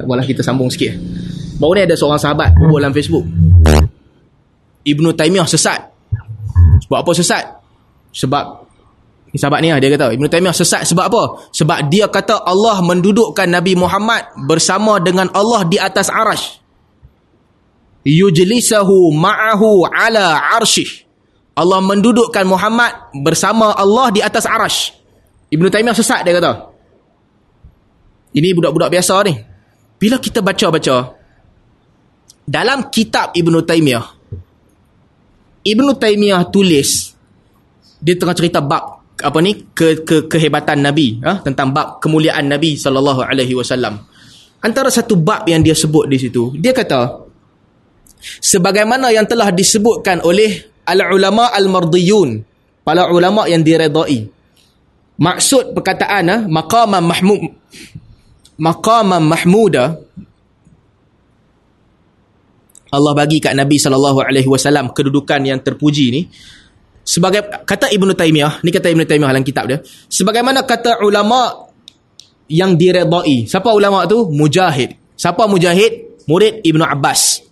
Tak apalah kita sambung sikit. Baru ni ada seorang sahabat berbual dalam Facebook. Ibnu Taimiyah sesat. Sebab apa sesat? Sebab ni sahabat ni lah dia kata Ibnu Taimiyah sesat sebab apa? Sebab dia kata Allah mendudukkan Nabi Muhammad bersama dengan Allah di atas arash. Yujlisahu ma'ahu ala arshih. Allah mendudukkan Muhammad bersama Allah di atas arash. Ibnu Taimiyah sesat dia kata. Ini budak-budak biasa ni. Bila kita baca-baca dalam kitab Ibnu Taimiyah Ibnu Taimiyah tulis dia tengah cerita bab apa ni ke, ke kehebatan Nabi ha? tentang bab kemuliaan Nabi sallallahu alaihi wasallam. Antara satu bab yang dia sebut di situ, dia kata sebagaimana yang telah disebutkan oleh al-ulama al-mardiyun, para ulama yang diredai. Maksud perkataan ha? maqamah mahmud maqamah mahmuda. Allah bagi kat Nabi sallallahu alaihi wasallam kedudukan yang terpuji ni. Sebagai kata Ibnu Taimiyah ni kata Ibnu Taimiyah dalam kitab dia sebagaimana kata ulama yang diredai. Siapa ulama tu? Mujahid. Siapa mujahid? Murid Ibnu Abbas.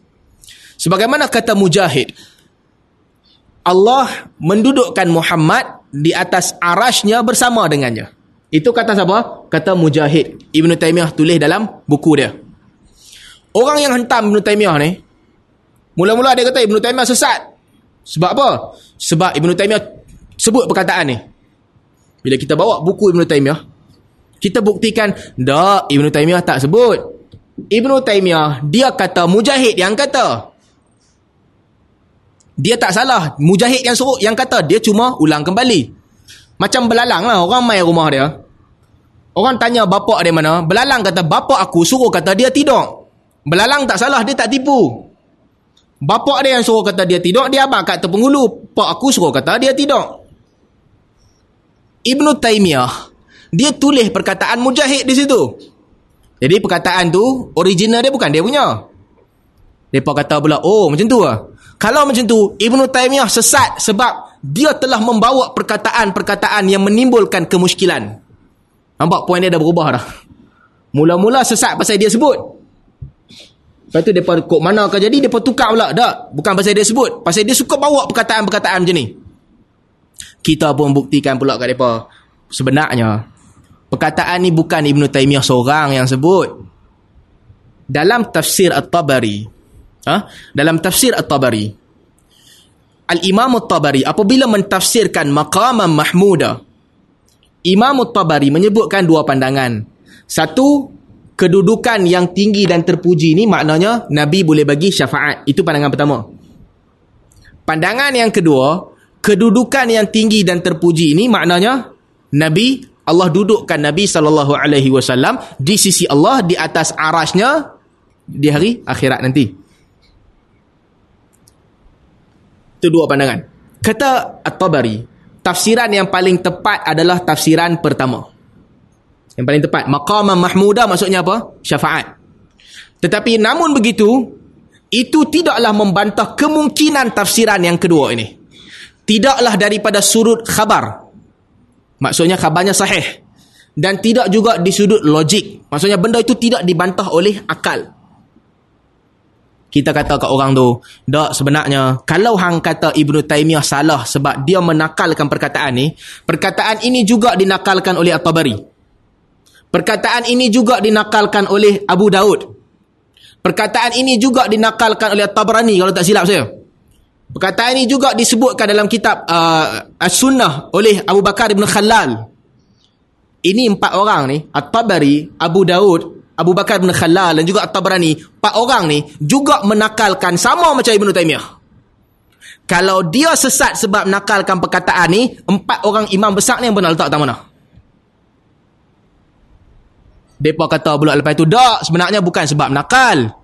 Sebagaimana kata mujahid Allah mendudukkan Muhammad di atas arasnya bersama dengannya itu kata siapa kata mujahid Ibnu Taimiyah tulis dalam buku dia orang yang hentam Ibnu Taimiyah ni Mula-mula dia kata Ibn Taymiyah sesat. Sebab apa? Sebab Ibn Taymiyah sebut perkataan ni. Bila kita bawa buku Ibn Taymiyah, kita buktikan, tak, Ibn Taymiyah tak sebut. Ibn Taymiyah, dia kata Mujahid yang kata. Dia tak salah. Mujahid yang suruh yang kata, dia cuma ulang kembali. Macam belalang lah, orang main rumah dia. Orang tanya bapak dia mana, belalang kata, bapak aku suruh kata dia tidur. Belalang tak salah, dia tak tipu. Bapak dia yang suruh kata dia tidur, dia abang kat penghulu. Pak aku suruh kata dia tidur. Ibnu Taymiyah, dia tulis perkataan Mujahid di situ. Jadi perkataan tu, original dia bukan dia punya. Mereka kata pula, oh macam tu lah. Kalau macam tu, Ibnu Taymiyah sesat sebab dia telah membawa perkataan-perkataan yang menimbulkan kemuskilan. Nampak poin dia dah berubah dah. Mula-mula sesat pasal dia sebut. Lepas tu mereka kok mana akan jadi Mereka tukar pula Tak Bukan pasal dia sebut Pasal dia suka bawa perkataan-perkataan macam ni Kita pun buktikan pula kat mereka Sebenarnya Perkataan ni bukan Ibn Taymiyah seorang yang sebut Dalam tafsir At-Tabari ha? Dalam tafsir At-Tabari Al-Imam At-Tabari Apabila mentafsirkan Maqamah Mahmuda Imam At-Tabari menyebutkan dua pandangan Satu kedudukan yang tinggi dan terpuji ni maknanya Nabi boleh bagi syafaat. Itu pandangan pertama. Pandangan yang kedua, kedudukan yang tinggi dan terpuji ini maknanya Nabi Allah dudukkan Nabi sallallahu alaihi wasallam di sisi Allah di atas arasnya di hari akhirat nanti. Itu dua pandangan. Kata At-Tabari, tafsiran yang paling tepat adalah tafsiran pertama. Yang paling tepat. Maqamah mahmudah maksudnya apa? Syafaat. Tetapi namun begitu, itu tidaklah membantah kemungkinan tafsiran yang kedua ini. Tidaklah daripada sudut khabar. Maksudnya khabarnya sahih. Dan tidak juga di sudut logik. Maksudnya benda itu tidak dibantah oleh akal. Kita kata kat orang tu, tak sebenarnya, kalau hang kata Ibn Taymiyah salah sebab dia menakalkan perkataan ni, perkataan ini juga dinakalkan oleh At-Tabari. Perkataan ini juga dinakalkan oleh Abu Daud. Perkataan ini juga dinakalkan oleh Tabrani kalau tak silap saya. Perkataan ini juga disebutkan dalam kitab uh, As-Sunnah oleh Abu Bakar Ibn Khalal. Ini empat orang ni, At-Tabari, Abu Daud, Abu Bakar Ibn Khalal dan juga At-Tabrani. Empat orang ni juga menakalkan sama macam Ibn Taymiyah. Kalau dia sesat sebab nakalkan perkataan ni, empat orang imam besar ni yang benar letak tak mana? Mereka kata pula lepas itu, tak, sebenarnya bukan sebab nakal.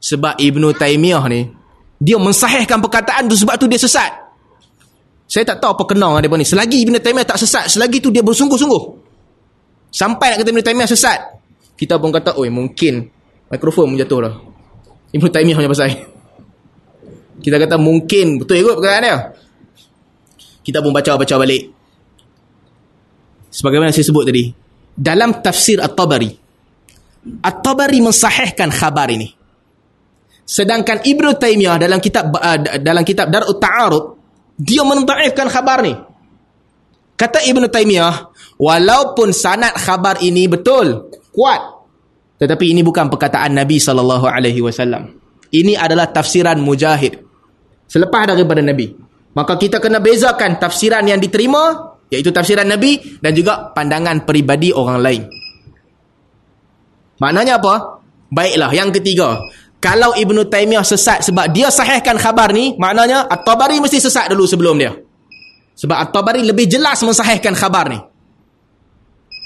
Sebab Ibn Taymiyah ni, dia mensahihkan perkataan tu sebab tu dia sesat. Saya tak tahu apa kena dengan mereka ni. Selagi Ibn Taymiyah tak sesat, selagi tu dia bersungguh-sungguh. Sampai nak kata Ibn Taymiyah sesat. Kita pun kata, oi mungkin mikrofon pun jatuh dah. Ibn Taymiyah punya pasal. Kita kata mungkin, betul ikut perkataan dia. Kita pun baca-baca balik. Sebagaimana saya sebut tadi, dalam tafsir At-Tabari At-Tabari mensahihkan khabar ini. Sedangkan Ibn Taymiyah dalam kitab uh, dalam kitab Darut Ta'arud dia mentaifkan khabar ni. Kata Ibn Taymiyah, walaupun sanad khabar ini betul, kuat. Tetapi ini bukan perkataan Nabi sallallahu alaihi wasallam. Ini adalah tafsiran Mujahid. Selepas daripada Nabi. Maka kita kena bezakan tafsiran yang diterima iaitu tafsiran Nabi dan juga pandangan peribadi orang lain. Maknanya apa? Baiklah, yang ketiga. Kalau Ibn Taymiyah sesat sebab dia sahihkan khabar ni, maknanya At-Tabari mesti sesat dulu sebelum dia. Sebab At-Tabari lebih jelas mensahihkan khabar ni.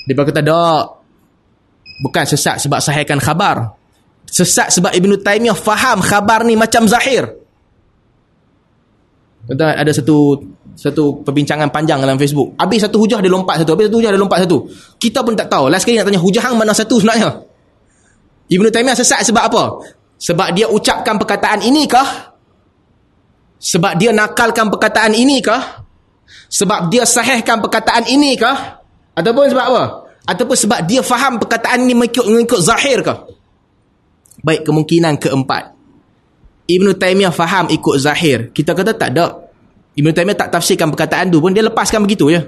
Dia berkata, tak. Bukan sesat sebab sahihkan khabar. Sesat sebab Ibn Taymiyah faham khabar ni macam zahir. Tuan ada satu satu perbincangan panjang dalam Facebook. Habis satu hujah dia lompat satu, habis satu hujah dia lompat satu. Kita pun tak tahu. Last sekali nak tanya hujah hang mana satu sebenarnya? Ibnu Taimiyah sesat sebab apa? Sebab dia ucapkan perkataan ini kah? Sebab dia nakalkan perkataan ini kah? Sebab dia sahihkan perkataan ini kah? Ataupun sebab apa? Ataupun sebab dia faham perkataan ini mengikut, mengikut zahir kah? Baik, kemungkinan keempat. Ibn Taymiyah faham ikut zahir. Kita kata tak ada. Ibn Taymiyah tak tafsirkan perkataan tu pun dia lepaskan begitu ya.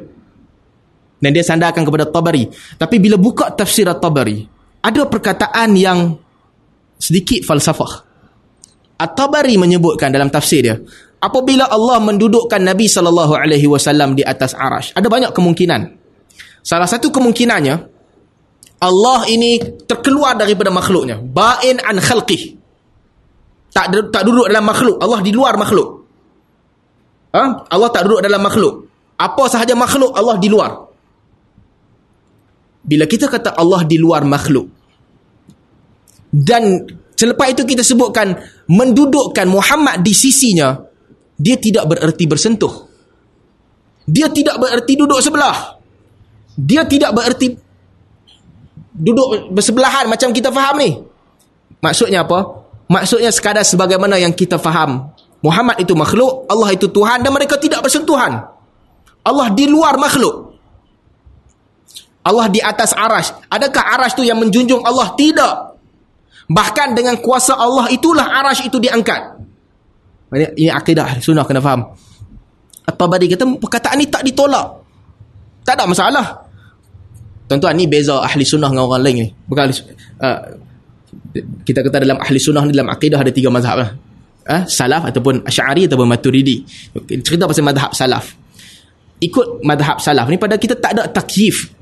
Dan dia sandarkan kepada Tabari. Tapi bila buka tafsir Tabari, ada perkataan yang sedikit falsafah. At-Tabari menyebutkan dalam tafsir dia, apabila Allah mendudukkan Nabi sallallahu alaihi wasallam di atas arash, ada banyak kemungkinan. Salah satu kemungkinannya Allah ini terkeluar daripada makhluknya, ba'in an khalqih. Tak tak duduk dalam makhluk. Allah di luar makhluk. Ha? Allah tak duduk dalam makhluk. Apa sahaja makhluk Allah di luar. Bila kita kata Allah di luar makhluk dan selepas itu kita sebutkan mendudukkan Muhammad di sisinya dia tidak bererti bersentuh. Dia tidak bererti duduk sebelah dia tidak bererti duduk bersebelahan macam kita faham ni maksudnya apa Maksudnya sekadar sebagaimana yang kita faham. Muhammad itu makhluk, Allah itu Tuhan dan mereka tidak bersentuhan. Allah di luar makhluk. Allah di atas arash. Adakah arash itu yang menjunjung Allah? Tidak. Bahkan dengan kuasa Allah itulah arash itu diangkat. Ini akidah sunnah kena faham. At-Tabari kata perkataan ini tak ditolak. Tak ada masalah. Tuan-tuan ni beza ahli sunnah dengan orang lain ni. Bukan ahli, uh, kita kata dalam ahli sunnah ni dalam akidah ada tiga mazhab lah. Ha? Salaf ataupun Asy'ari ataupun Maturidi. Cerita pasal mazhab salaf. Ikut mazhab salaf ni pada kita tak ada takyif.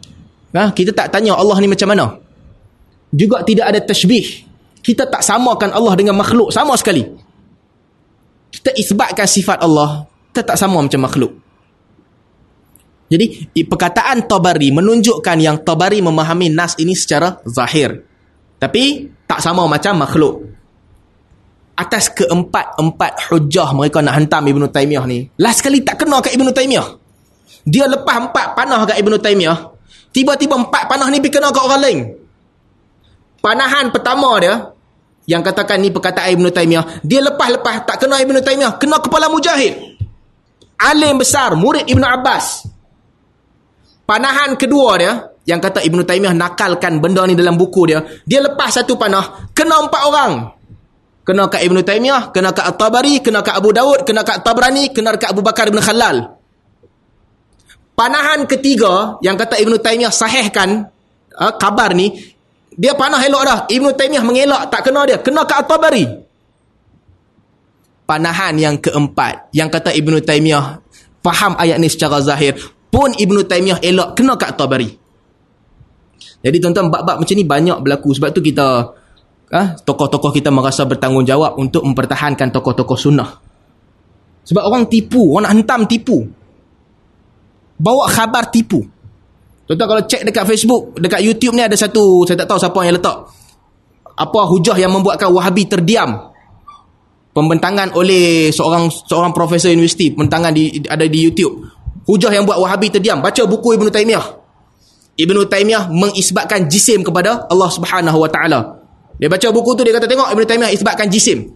Ha? Kita tak tanya Allah ni macam mana. Juga tidak ada tashbih. Kita tak samakan Allah dengan makhluk sama sekali. Kita isbatkan sifat Allah, kita tak sama macam makhluk. Jadi perkataan Tabari menunjukkan yang Tabari memahami nas ini secara zahir. Tapi tak sama macam makhluk. Atas keempat-empat hujah mereka nak hantam Ibn Taymiyah ni. Last sekali tak kena kat Ibn Taymiyah. Dia lepas empat panah kat Ibn Taymiyah. Tiba-tiba empat panah ni pergi kena kat orang lain. Panahan pertama dia. Yang katakan ni perkataan Ibn Taymiyah. Dia lepas-lepas tak kena Ibn Taymiyah. Kena kepala mujahid. Alim besar. Murid Ibn Abbas. Panahan kedua dia yang kata Ibn Taymiyah nakalkan benda ni dalam buku dia, dia lepas satu panah, kena empat orang. Kena kat Ibn Taymiyah, kena kat At-Tabari, kena kat Abu Dawud, kena kat Tabrani, kena kat Abu Bakar Ibn Khalal. Panahan ketiga, yang kata Ibn Taymiyah sahihkan uh, kabar ni, dia panah elok dah. Ibn Taymiyah mengelak, tak kena dia. Kena kat At-Tabari. Panahan yang keempat, yang kata Ibn Taymiyah faham ayat ni secara zahir, pun Ibn Taymiyah elok, kena kat At-Tabari. Jadi tuan-tuan bab-bab macam ni banyak berlaku sebab tu kita ah tokoh-tokoh kita merasa bertanggungjawab untuk mempertahankan tokoh-tokoh sunnah. Sebab orang tipu, orang nak hentam tipu. Bawa khabar tipu. Tuan-tuan kalau cek dekat Facebook, dekat YouTube ni ada satu, saya tak tahu siapa yang letak. Apa hujah yang membuatkan Wahabi terdiam? Pembentangan oleh seorang seorang profesor universiti, pembentangan di ada di YouTube. Hujah yang buat Wahabi terdiam. Baca buku Ibn Taymiyah. Ibn Taymiyah mengisbatkan jisim kepada Allah Subhanahu Wa Taala. Dia baca buku tu dia kata tengok Ibn Taymiyah isbatkan jisim.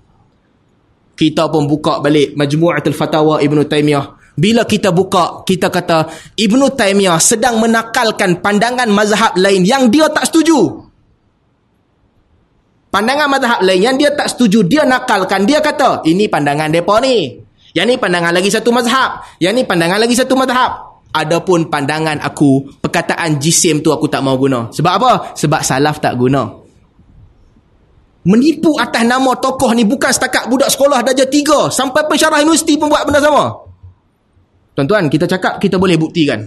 Kita pun buka balik Majmu'atul Fatawa Ibn Taymiyah. Bila kita buka, kita kata Ibn Taymiyah sedang menakalkan pandangan mazhab lain yang dia tak setuju. Pandangan mazhab lain yang dia tak setuju, dia nakalkan, dia kata, ini pandangan depa ni. Yang ni pandangan lagi satu mazhab. Yang ni pandangan lagi satu mazhab. Adapun pandangan aku, perkataan jisim tu aku tak mau guna. Sebab apa? Sebab salaf tak guna. Menipu atas nama tokoh ni bukan setakat budak sekolah darjah tiga. Sampai pensyarah universiti pun buat benda sama. Tuan-tuan, kita cakap, kita boleh buktikan.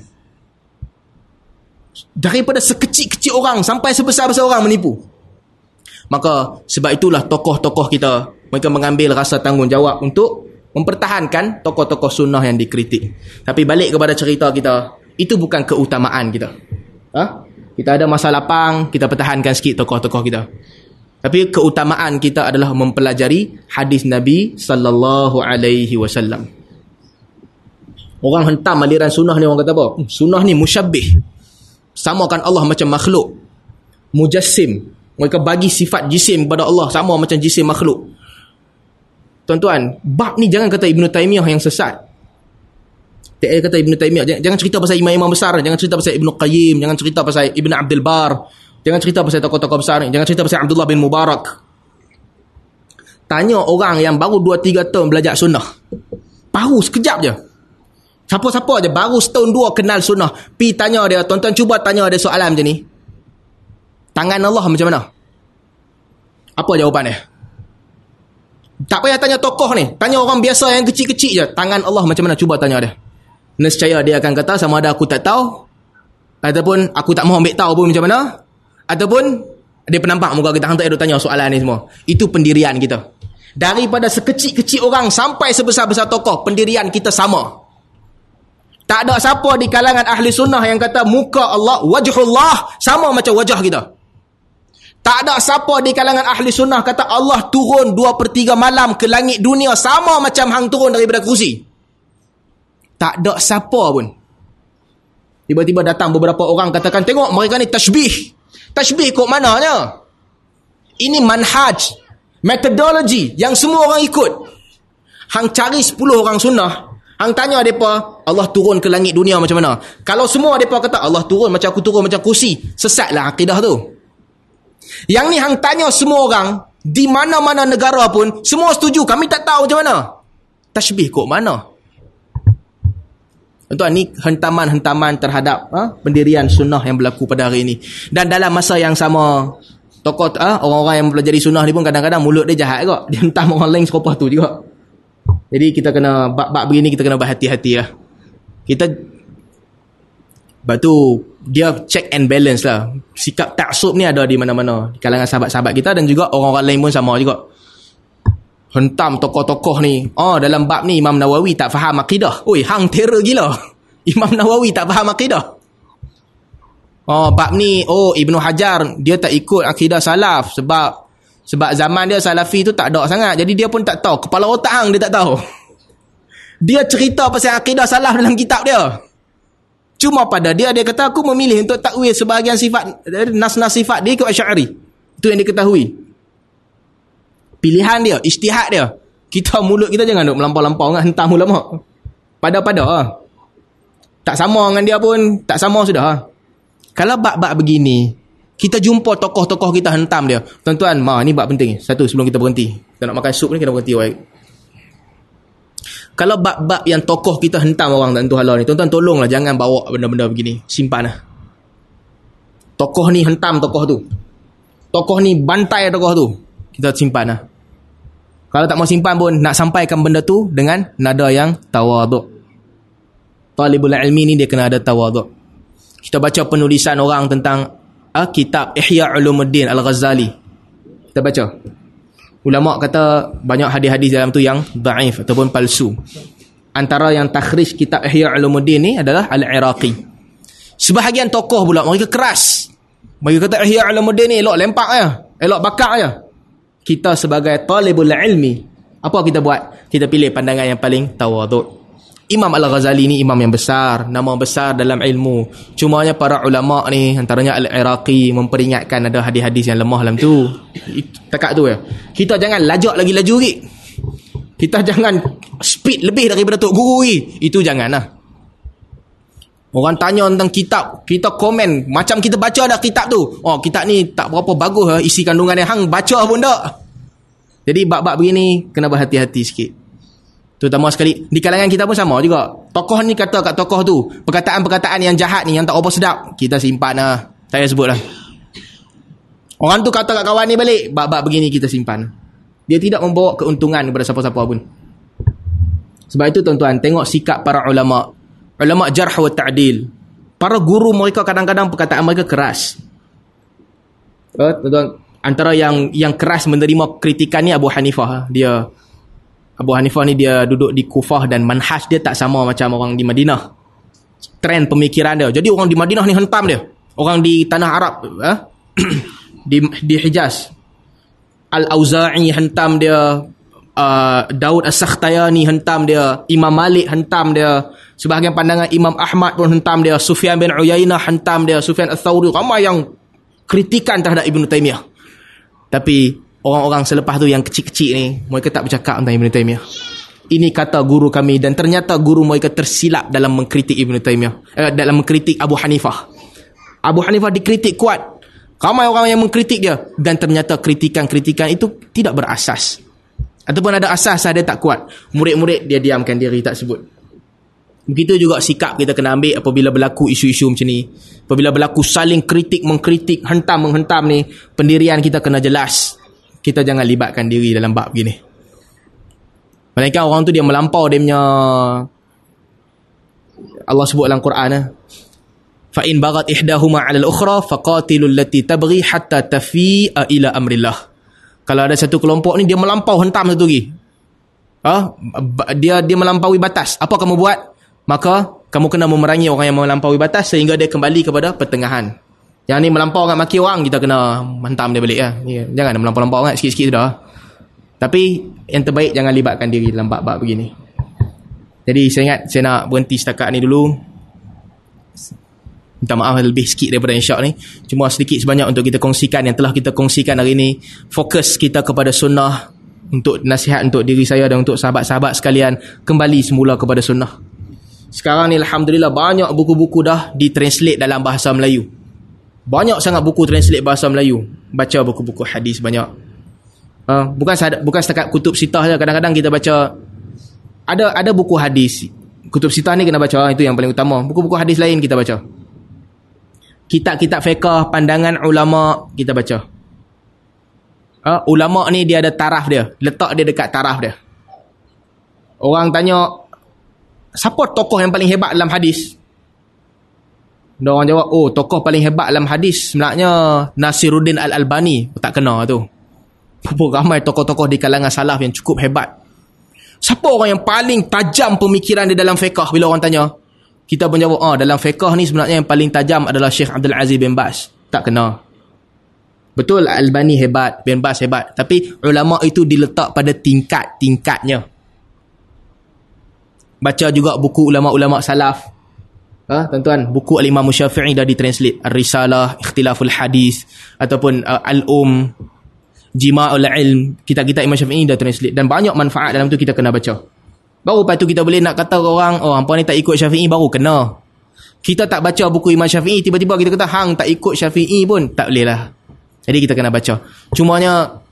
Daripada sekecil-kecil orang sampai sebesar-besar orang menipu. Maka sebab itulah tokoh-tokoh kita mereka mengambil rasa tanggungjawab untuk mempertahankan tokoh-tokoh sunnah yang dikritik. Tapi balik kepada cerita kita, itu bukan keutamaan kita. Ha? Kita ada masa lapang, kita pertahankan sikit tokoh-tokoh kita. Tapi keutamaan kita adalah mempelajari hadis Nabi sallallahu alaihi wasallam. Orang hentam aliran sunnah ni orang kata apa? Hmm, sunnah ni musyabbih. Samakan Allah macam makhluk. Mujassim. Mereka bagi sifat jisim kepada Allah sama macam jisim makhluk. Tuan-tuan, bab ni jangan kata Ibn Taymiyah yang sesat. Tak kata Ibn Taymiyah. Jangan, jangan cerita pasal imam-imam besar. Jangan cerita pasal Ibn Qayyim. Jangan cerita pasal Ibn Abdul Bar. Jangan cerita pasal tokoh-tokoh besar ni. Jangan cerita pasal Abdullah bin Mubarak. Tanya orang yang baru 2-3 tahun belajar sunnah. Baru sekejap je. Siapa-siapa je baru setahun dua kenal sunnah. Pi tanya dia. Tuan-tuan cuba tanya dia soalan macam ni. Tangan Allah macam mana? Apa jawapan dia? Tak payah tanya tokoh ni. Tanya orang biasa yang kecil-kecil je. Tangan Allah macam mana? Cuba tanya dia. Nescaya dia akan kata sama ada aku tak tahu. Ataupun aku tak mahu ambil tahu pun macam mana. Ataupun dia penampak muka kita. Hantar dia tanya soalan ni semua. Itu pendirian kita. Daripada sekecil-kecil orang sampai sebesar-besar tokoh. Pendirian kita sama. Tak ada siapa di kalangan ahli sunnah yang kata muka Allah, wajhullah sama macam wajah kita. Tak ada siapa di kalangan ahli sunnah kata Allah turun dua per tiga malam ke langit dunia sama macam hang turun daripada kursi. Tak ada siapa pun. Tiba-tiba datang beberapa orang katakan, tengok mereka ni tashbih. Tashbih kok mananya? Ini manhaj, metodologi yang semua orang ikut. Hang cari 10 orang sunnah, hang tanya mereka, Allah turun ke langit dunia macam mana? Kalau semua mereka kata, Allah turun macam aku turun macam kursi, sesatlah akidah tu. Yang ni hang tanya semua orang di mana-mana negara pun semua setuju kami tak tahu macam mana. Tashbih kok mana? Tuan ni hentaman-hentaman terhadap ha, pendirian sunnah yang berlaku pada hari ini. Dan dalam masa yang sama tokoh ha, orang-orang yang belajar sunnah ni pun kadang-kadang mulut dia jahat juga. Dia hentam orang lain serupa tu juga. Jadi kita kena bab-bab begini kita kena berhati-hati lah. Kita sebab tu dia check and balance lah. Sikap taksub ni ada di mana-mana. Di kalangan sahabat-sahabat kita dan juga orang-orang lain pun sama juga. Hentam tokoh-tokoh ni. Oh dalam bab ni Imam Nawawi tak faham akidah. Oi hang terror gila. Imam Nawawi tak faham akidah. Oh bab ni oh Ibnu Hajar dia tak ikut akidah salaf sebab sebab zaman dia salafi tu tak ada sangat. Jadi dia pun tak tahu. Kepala otak hang dia tak tahu. Dia cerita pasal akidah salaf dalam kitab dia. Cuma pada dia dia kata aku memilih untuk takwil sebahagian sifat nas-nas sifat dia ikut Asy'ari. Itu yang diketahui. Pilihan dia, ijtihad dia. Kita mulut kita jangan duk melampau-lampau dengan hentam ulama. Pada-pada ah. Tak sama dengan dia pun, tak sama sudah. Ah. Kalau bab-bab begini, kita jumpa tokoh-tokoh kita hentam dia. Tuan-tuan, ma ni bab penting. Satu sebelum kita berhenti. Kita nak makan sup ni kena berhenti baik. Kalau bab-bab yang tokoh kita hentam orang tentu halal ni, tuan-tuan tolonglah jangan bawa benda-benda begini. Simpan lah. Tokoh ni hentam tokoh tu. Tokoh ni bantai tokoh tu. Kita simpan lah. Kalau tak mau simpan pun, nak sampaikan benda tu dengan nada yang tawaduk. Talibul ilmi ni dia kena ada tawaduk. Kita baca penulisan orang tentang uh, kitab Ihya Ulumuddin Al-Ghazali. Kita baca. Ulama kata banyak hadis-hadis dalam tu yang daif ataupun palsu. Antara yang takhrij kitab Ihya Ulumuddin ni adalah Al-Iraqi. Sebahagian tokoh pula mereka keras. Mereka kata Ihya Ulumuddin ni elok lempak ya. Elok bakar ya. Kita sebagai talibul ilmi, apa kita buat? Kita pilih pandangan yang paling tawaduk. Imam Al-Ghazali ni imam yang besar, nama besar dalam ilmu. Cumanya para ulama ni antaranya Al-Iraqi memperingatkan ada hadis-hadis yang lemah dalam tu. Tekak tu ya. Kita jangan lajak lagi laju lagi. Kita jangan speed lebih daripada tok guru ni. Itu janganlah. Orang tanya tentang kitab, kita komen. Macam kita baca dah kitab tu. Oh, kitab ni tak berapa bagus lah isi kandungan yang hang baca pun tak. Jadi bab-bab begini, kena berhati-hati sikit. Terutama sekali, di kalangan kita pun sama juga. Tokoh ni kata kat tokoh tu, perkataan-perkataan yang jahat ni, yang tak apa sedap, kita simpan lah. Saya sebut lah. Orang tu kata kat kawan ni balik, bab-bab begini kita simpan. Dia tidak membawa keuntungan kepada siapa-siapa pun. Sebab itu tuan-tuan, tengok sikap para ulama' ulama jarh wa ta'dil para guru mereka kadang-kadang perkataan mereka keras oh, antara yang yang keras menerima kritikan ni Abu Hanifah dia Abu Hanifah ni dia duduk di Kufah dan manhaj dia tak sama macam orang di Madinah trend pemikiran dia jadi orang di Madinah ni hentam dia orang di tanah Arab eh? di di Hijaz Al-Auza'i hentam dia uh, Daud As-Sakhtayani hentam dia Imam Malik hentam dia Sebahagian pandangan Imam Ahmad pun hentam dia. Sufyan bin Uyainah hentam dia. Sufyan Al-Thawri. Ramai yang kritikan terhadap Ibn Taymiyah. Tapi orang-orang selepas tu yang kecil-kecil ni, mereka tak bercakap tentang Ibn Taymiyah. Ini kata guru kami dan ternyata guru mereka tersilap dalam mengkritik Ibn Taymiyah. Eh, dalam mengkritik Abu Hanifah. Abu Hanifah dikritik kuat. Ramai orang yang mengkritik dia. Dan ternyata kritikan-kritikan itu tidak berasas. Ataupun ada asas dia tak kuat. Murid-murid dia diamkan diri tak sebut. Begitu juga sikap kita kena ambil apabila berlaku isu-isu macam ni. Apabila berlaku saling kritik, mengkritik, hentam, menghentam ni, pendirian kita kena jelas. Kita jangan libatkan diri dalam bab begini. Melainkan orang tu dia melampau dia punya Allah sebut dalam Quran eh. Fa in bagat ihdahuma 'ala al-ukhra faqatilul lati tabghi hatta tafi'a ila amrillah. Kalau ada satu kelompok ni dia melampau hentam satu lagi. Ha? dia dia melampaui batas. Apa kamu buat? maka kamu kena memerangi orang yang melampaui batas sehingga dia kembali kepada pertengahan. Yang ni melampau dengan maki orang, kita kena hantam dia balik ya. Jangan melampau-lampau sangat sikit-sikit dah. Tapi yang terbaik jangan libatkan diri dalam bab-bab begini. Jadi saya ingat saya nak berhenti setakat ni dulu. Minta maaf lebih sikit daripada insyak ni. Cuma sedikit sebanyak untuk kita kongsikan yang telah kita kongsikan hari ini. Fokus kita kepada sunnah untuk nasihat untuk diri saya dan untuk sahabat-sahabat sekalian kembali semula kepada sunnah. Sekarang ni Alhamdulillah banyak buku-buku dah ditranslate dalam bahasa Melayu. Banyak sangat buku translate bahasa Melayu. Baca buku-buku hadis banyak. Uh, bukan bukan setakat kutub sitah saja. Kadang-kadang kita baca ada ada buku hadis. Kutub sitah ni kena baca itu yang paling utama. Buku-buku hadis lain kita baca. Kitab-kitab fiqah, pandangan ulama kita baca. Uh, ulama ni dia ada taraf dia. Letak dia dekat taraf dia. Orang tanya siapa tokoh yang paling hebat dalam hadis? Dia orang jawab, oh tokoh paling hebat dalam hadis sebenarnya Nasiruddin Al-Albani. Tak kena tu. Berapa ramai tokoh-tokoh di kalangan salaf yang cukup hebat. Siapa orang yang paling tajam pemikiran di dalam fiqah bila orang tanya? Kita pun jawab, oh dalam fiqah ni sebenarnya yang paling tajam adalah Syekh Abdul Aziz bin Bas. Tak kena. Betul Al-Albani hebat, bin Bas hebat. Tapi ulama itu diletak pada tingkat-tingkatnya baca juga buku ulama-ulama salaf ha tuan-tuan buku al-Imam Syafi'i dah ditranslate. Ar-Risalah Ikhtilaful Hadis ataupun uh, Al-Um Jima'ul Ilm. Kitab-kitab Imam Syafi'i dah translate. Dan banyak manfaat dalam tu kita kena baca. Baru lepas tu kita boleh nak kata orang oh hampa ni tak ikut Syafi'i baru kena. Kita tak baca buku Imam Syafi'i tiba-tiba kita kata hang tak ikut Syafi'i pun. Tak boleh lah. Jadi kita kena baca. Cumanya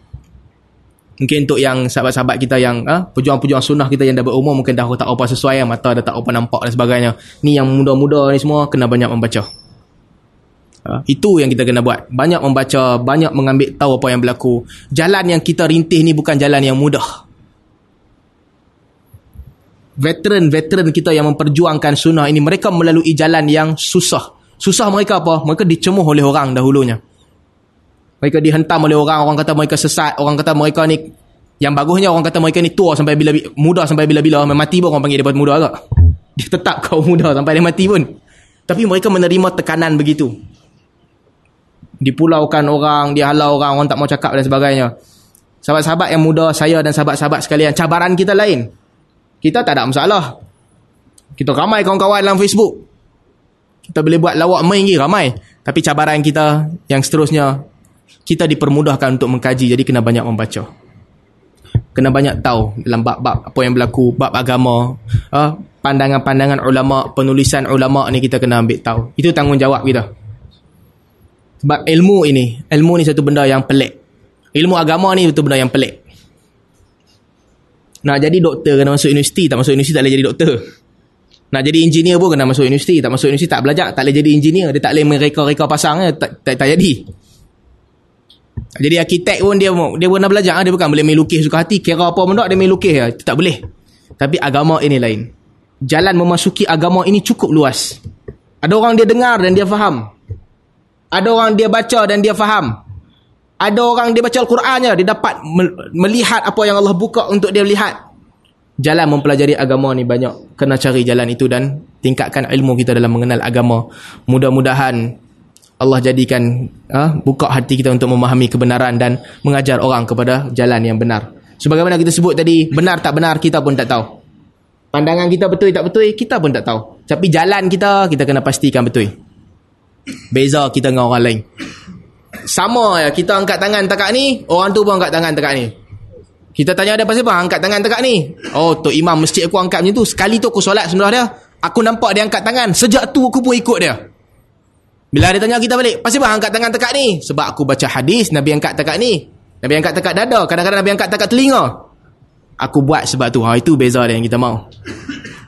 Mungkin untuk yang sahabat-sahabat kita yang ha, pejuang-pejuang sunnah kita yang dah berumur mungkin dah tak apa sesuai mata dah tak apa nampak dan sebagainya. Ni yang muda-muda ni semua kena banyak membaca. Ha, itu yang kita kena buat. Banyak membaca, banyak mengambil tahu apa yang berlaku. Jalan yang kita rintih ni bukan jalan yang mudah. Veteran-veteran kita yang memperjuangkan sunnah ini mereka melalui jalan yang susah. Susah mereka apa? Mereka dicemuh oleh orang dahulunya. Mereka dihentam oleh orang, orang kata mereka sesat, orang kata mereka ni yang bagusnya orang kata mereka ni tua sampai bila muda sampai bila-bila, mati pun orang panggil dia muda agak. Dia tetap kau muda sampai dia mati pun. Tapi mereka menerima tekanan begitu. Dipulaukan orang, dihalau orang, orang tak mau cakap dan sebagainya. Sahabat-sahabat yang muda, saya dan sahabat-sahabat sekalian, cabaran kita lain. Kita tak ada masalah. Kita ramai kawan-kawan dalam Facebook. Kita boleh buat lawak main lagi, ramai. Tapi cabaran kita yang seterusnya, kita dipermudahkan untuk mengkaji jadi kena banyak membaca. Kena banyak tahu dalam bab-bab apa yang berlaku bab agama uh, pandangan-pandangan ulama penulisan ulama ni kita kena ambil tahu. Itu tanggungjawab kita. Sebab ilmu ini ilmu ni satu benda yang pelik. Ilmu agama ni satu benda yang pelik. Nak jadi doktor kena masuk universiti tak masuk universiti tak boleh jadi doktor. Nak jadi engineer pun kena masuk universiti tak masuk universiti tak belajar tak boleh jadi engineer. Dia tak boleh mereka-reka pasang tak, tak, tak jadi jadi arkitek pun dia dia pernah belajar. Dia bukan boleh melukis suka hati. Kira apa tak dia melukis ya. tak boleh. Tapi agama ini lain. Jalan memasuki agama ini cukup luas. Ada orang dia dengar dan dia faham. Ada orang dia baca dan dia faham. Ada orang dia baca Al-Quran dia dapat melihat apa yang Allah buka untuk dia lihat. Jalan mempelajari agama ni banyak. Kena cari jalan itu dan tingkatkan ilmu kita dalam mengenal agama. Mudah-mudahan Allah jadikan uh, buka hati kita untuk memahami kebenaran dan mengajar orang kepada jalan yang benar. Sebagaimana kita sebut tadi, benar tak benar kita pun tak tahu. Pandangan kita betul tak betul kita pun tak tahu. Tapi jalan kita kita kena pastikan betul. Beza kita dengan orang lain. Sama ya kita angkat tangan tekak ni, orang tu pun angkat tangan tekak ni. Kita tanya dia pasal apa angkat tangan tekak ni. Oh, tok imam masjid aku angkat macam tu. Sekali tu aku solat sebelah dia, aku nampak dia angkat tangan. Sejak tu aku pun ikut dia. Bila dia tanya kita balik, pasal apa angkat tangan tekak ni? Sebab aku baca hadis, Nabi angkat tekak ni. Nabi angkat tekak dada, kadang-kadang Nabi angkat tekak telinga. Aku buat sebab tu. Ha, itu beza dia yang kita mau.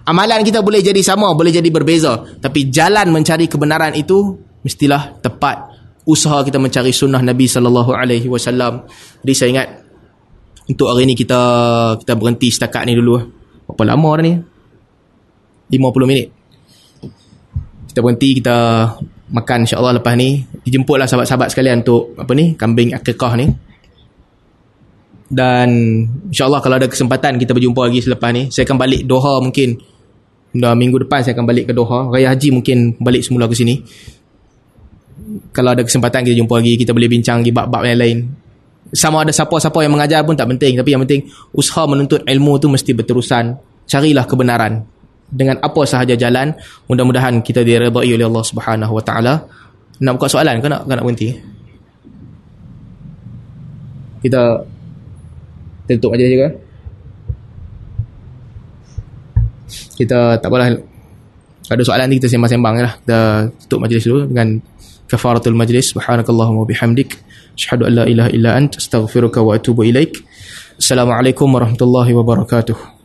Amalan kita boleh jadi sama, boleh jadi berbeza. Tapi jalan mencari kebenaran itu, mestilah tepat. Usaha kita mencari sunnah Nabi SAW. Jadi saya ingat, untuk hari ni kita kita berhenti setakat ni dulu. Berapa lama dah ni? 50 minit. Kita berhenti, kita makan insyaAllah lepas ni dijemputlah sahabat-sahabat sekalian untuk apa ni kambing akikah ni. Dan insyaAllah kalau ada kesempatan kita berjumpa lagi selepas ni. Saya akan balik Doha mungkin. Dah minggu depan saya akan balik ke Doha. Raya Haji mungkin balik semula ke sini. Kalau ada kesempatan kita jumpa lagi kita boleh bincang lagi bab-bab yang lain. Sama ada siapa-siapa yang mengajar pun tak penting. Tapi yang penting usaha menuntut ilmu tu mesti berterusan. Carilah kebenaran dengan apa sahaja jalan mudah-mudahan kita diredai oleh Allah Subhanahu wa taala. Nak buka soalan ke nak ke nak berhenti? Kita tutup aja juga kita tak apalah. Ada soalan ni kita sembang-sembang lah. Kita tutup majlis dulu dengan kafaratul majlis. Subhanakallahumma bihamdik. Asyhadu an la ilaha illa ant. Astaghfiruka wa atubu ilaik. Assalamualaikum warahmatullahi wabarakatuh